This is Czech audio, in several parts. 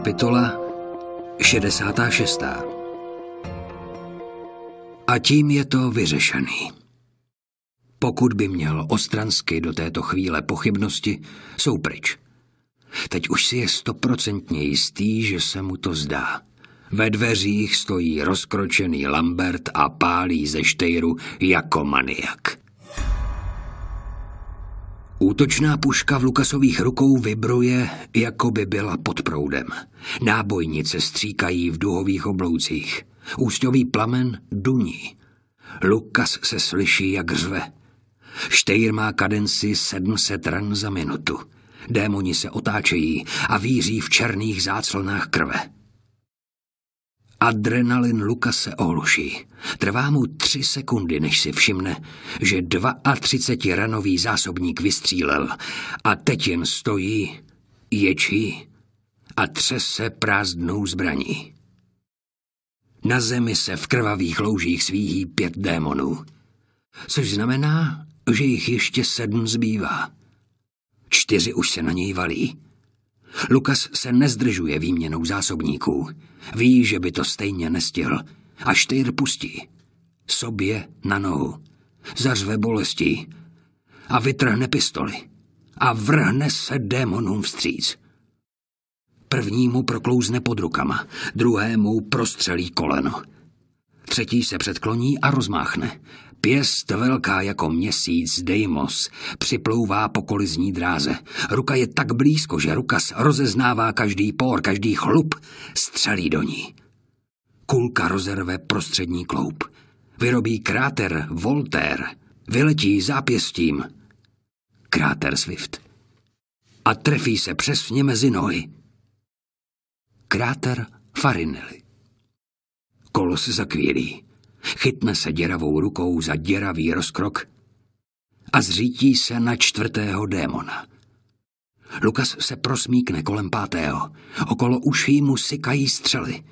Kapitola 66. A tím je to vyřešený. Pokud by měl Ostransky do této chvíle pochybnosti, jsou pryč. Teď už si je stoprocentně jistý, že se mu to zdá. Ve dveřích stojí rozkročený Lambert a pálí ze štejru jako maniak. Útočná puška v Lukasových rukou vibruje, jako by byla pod proudem. Nábojnice stříkají v duhových obloucích. Ústěvý plamen duní. Lukas se slyší, jak řve. Štejr má kadenci 700 ran za minutu. Démoni se otáčejí a víří v černých záclonách krve. Adrenalin Luka se ohluší. Trvá mu tři sekundy, než si všimne, že 32 ranový zásobník vystřílel a teď jen stojí, ječí a třese prázdnou zbraní. Na zemi se v krvavých loužích svíhí pět démonů, což znamená, že jich ještě sedm zbývá. Čtyři už se na něj valí. Lukas se nezdržuje výměnou zásobníků. Ví, že by to stejně nestihl. A štýr pustí. Sobě na nohu. Zařve bolestí. A vytrhne pistoli. A vrhne se démonům vstříc. Prvnímu proklouzne pod rukama, druhému prostřelí koleno. Třetí se předkloní a rozmáchne. Pěst velká jako měsíc, Deimos, připlouvá po kolizní dráze. Ruka je tak blízko, že Rukas rozeznává každý por, každý chlup, střelí do ní. Kulka rozerve prostřední kloup. Vyrobí kráter Voltaire. Vyletí zápěstím. Kráter Swift. A trefí se přesně mezi nohy. Kráter Farinelli. Kolos zakvílí. Chytne se děravou rukou za děravý rozkrok a zřítí se na čtvrtého démona. Lukas se prosmíkne kolem pátého. Okolo uší mu sykají střely.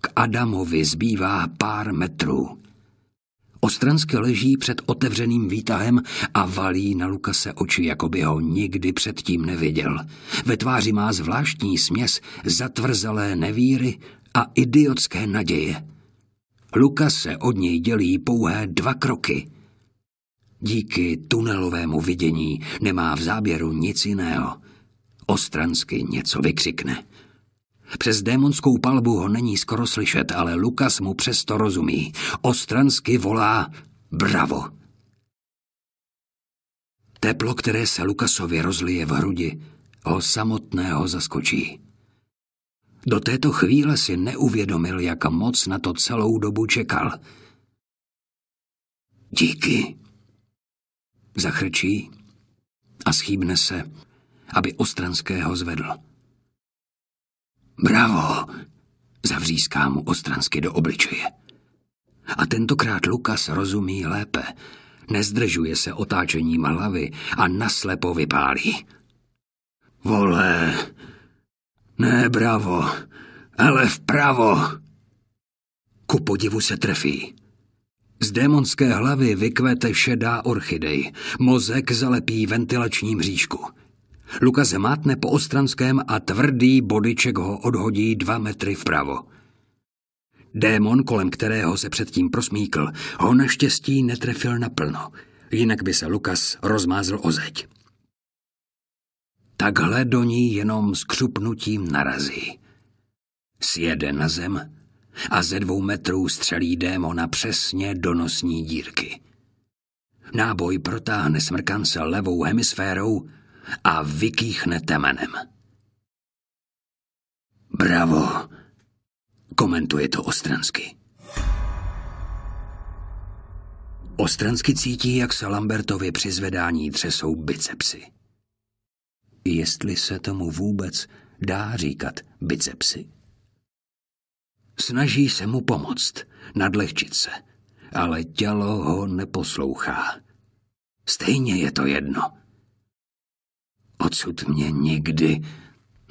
K Adamovi zbývá pár metrů. Ostransky leží před otevřeným výtahem a valí na Lukase oči, jako by ho nikdy předtím neviděl. Ve tváři má zvláštní směs zatvrzalé nevíry a idiotské naděje. Lukas se od něj dělí pouhé dva kroky. Díky tunelovému vidění nemá v záběru nic jiného. Ostransky něco vykřikne. Přes démonskou palbu ho není skoro slyšet, ale Lukas mu přesto rozumí. Ostransky volá bravo. Teplo, které se Lukasovi rozlije v hrudi, ho samotného zaskočí. Do této chvíle si neuvědomil, jak moc na to celou dobu čekal. Díky. Zachrčí a schýbne se, aby Ostranského zvedl. Bravo, zavříská mu Ostransky do obličeje. A tentokrát Lukas rozumí lépe. Nezdržuje se otáčením hlavy a naslepo vypálí. Vole, ne, bravo, ale vpravo. Ku podivu se trefí. Z démonské hlavy vykvete šedá orchidej, mozek zalepí ventilační mřížku. Lukas mátne po ostranském a tvrdý bodyček ho odhodí dva metry vpravo. Démon, kolem kterého se předtím prosmíkl, ho naštěstí netrefil naplno, jinak by se Lukas rozmázl o zeď. Takhle do ní jenom skřupnutím narazí. Sjede na zem a ze dvou metrů střelí démona přesně do nosní dírky. Náboj protáhne smrkance levou hemisférou a vykýchne temenem. Bravo, komentuje to Ostransky. Ostransky cítí, jak se Lambertovi při zvedání třesou bicepsy jestli se tomu vůbec dá říkat bicepsy. Snaží se mu pomoct, nadlehčit se, ale tělo ho neposlouchá. Stejně je to jedno. Odsud mě nikdy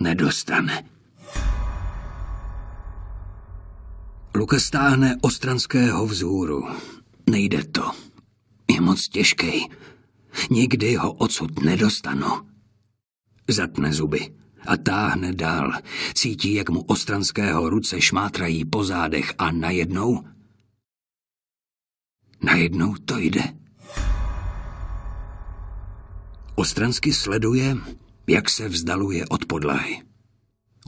nedostane. Luka stáhne ostranského vzhůru. Nejde to. Je moc těžký. Nikdy ho odsud nedostanu. Zatne zuby. a táhne dál. Cítí, jak mu ostranského ruce šmátrají po zádech a najednou... Najednou to jde. Ostransky sleduje, jak se vzdaluje od podlahy.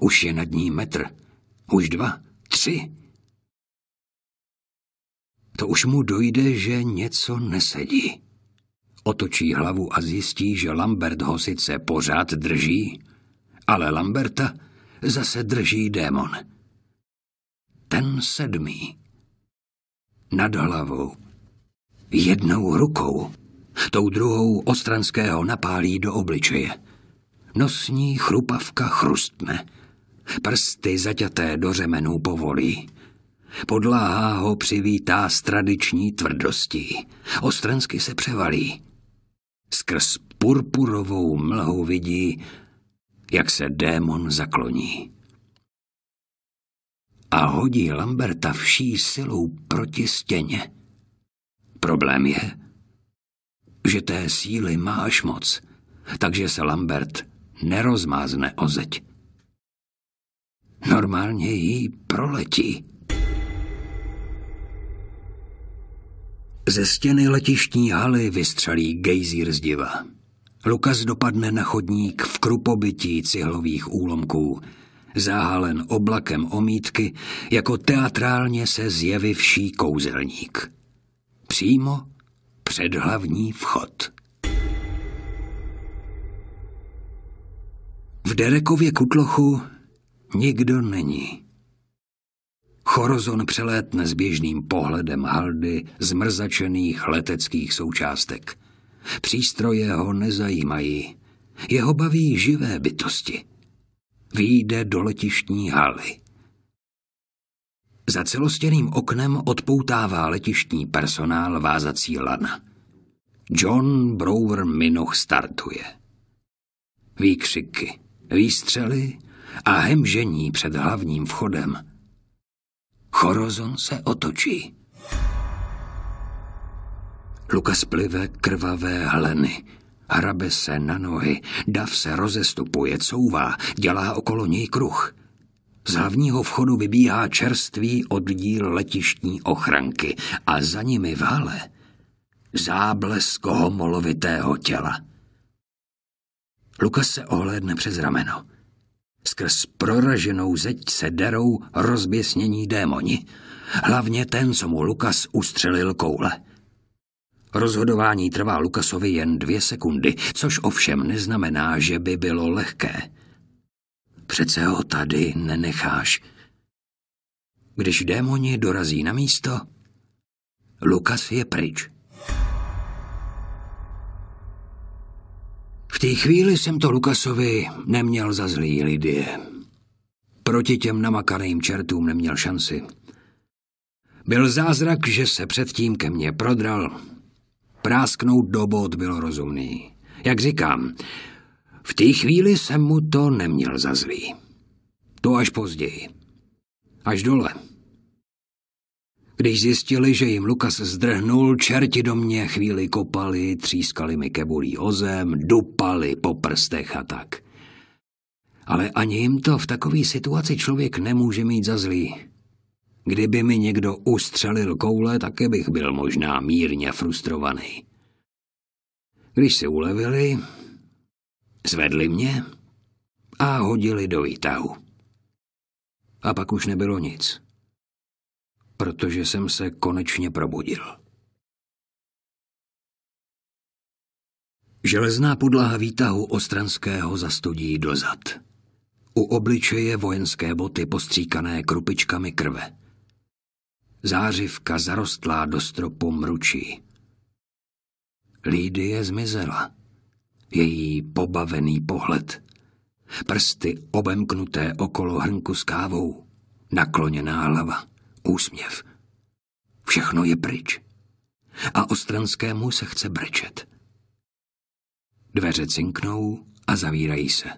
Už je nad ní metr, už dva, tři. To už mu dojde, že něco nesedí. Otočí hlavu a zjistí, že Lambert ho sice pořád drží, ale Lamberta zase drží démon. Ten sedmý. Nad hlavou. Jednou rukou. Tou druhou ostranského napálí do obličeje. Nosní chrupavka chrustne. Prsty zaťaté do řemenů povolí. Podláhá ho přivítá s tradiční tvrdostí. Ostransky se převalí. Skrz purpurovou mlhu vidí, jak se démon zakloní. A hodí Lamberta vší silou proti stěně. Problém je, že té síly má až moc, takže se Lambert nerozmázne o zeď. Normálně jí proletí. Ze stěny letištní haly vystřelí gejzír zdiva. Lukas dopadne na chodník v krupobytí cihlových úlomků, záhalen oblakem omítky, jako teatrálně se zjevivší kouzelník. Přímo před hlavní vchod. V Derekově kutlochu nikdo není. Chorozon přelétne s běžným pohledem haldy zmrzačených leteckých součástek. Přístroje ho nezajímají. Jeho baví živé bytosti. Výjde do letištní haly. Za celostěným oknem odpoutává letištní personál vázací lana. John Brower Minoch startuje. Výkřiky, výstřely a hemžení před hlavním vchodem. Chorozon se otočí. Lukas plive krvavé hleny. Hrabe se na nohy, dav se rozestupuje, couvá, dělá okolo něj kruh. Z hlavního vchodu vybíhá čerstvý oddíl letištní ochranky a za nimi v hale záblesk homolovitého těla. Lukas se ohlédne přes rameno. Skrz proraženou zeď se derou rozběsnění démoni. Hlavně ten, co mu Lukas ustřelil koule. Rozhodování trvá Lukasovi jen dvě sekundy, což ovšem neznamená, že by bylo lehké. Přece ho tady nenecháš. Když démoni dorazí na místo, Lukas je pryč. V té chvíli jsem to Lukasovi neměl za zlý lidie. Proti těm namakaným čertům neměl šanci. Byl zázrak, že se předtím ke mně prodral. Prásknout do bod bylo rozumný. Jak říkám, v té chvíli jsem mu to neměl za zlý. To až později. Až dole. Když zjistili, že jim Lukas zdrhnul, čerti do mě chvíli kopali, třískali mi kebulí o zem, dupali po prstech a tak. Ale ani jim to v takové situaci člověk nemůže mít za zlý. Kdyby mi někdo ustřelil koule, také bych byl možná mírně frustrovaný. Když se ulevili, zvedli mě a hodili do výtahu. A pak už nebylo nic protože jsem se konečně probudil. Železná podlaha výtahu Ostranského zastudí dozad. U obličeje vojenské boty postříkané krupičkami krve. Zářivka zarostlá do stropu mručí. Lídie zmizela. Její pobavený pohled. Prsty obemknuté okolo hrnku s kávou. Nakloněná hlava úsměv. Všechno je pryč. A Ostranskému se chce brečet. Dveře cinknou a zavírají se.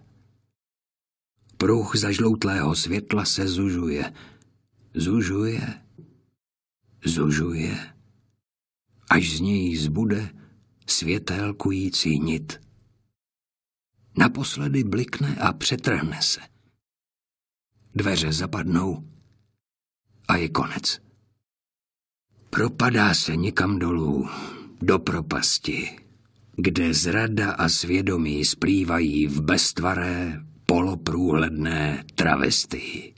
Pruh zažloutlého světla se zužuje. Zužuje, zužuje, až z něj zbude světelkující nit. Naposledy blikne a přetrhne se. Dveře zapadnou a je konec. Propadá se někam dolů, do propasti, kde zrada a svědomí splývají v beztvaré, poloprůhledné travestii.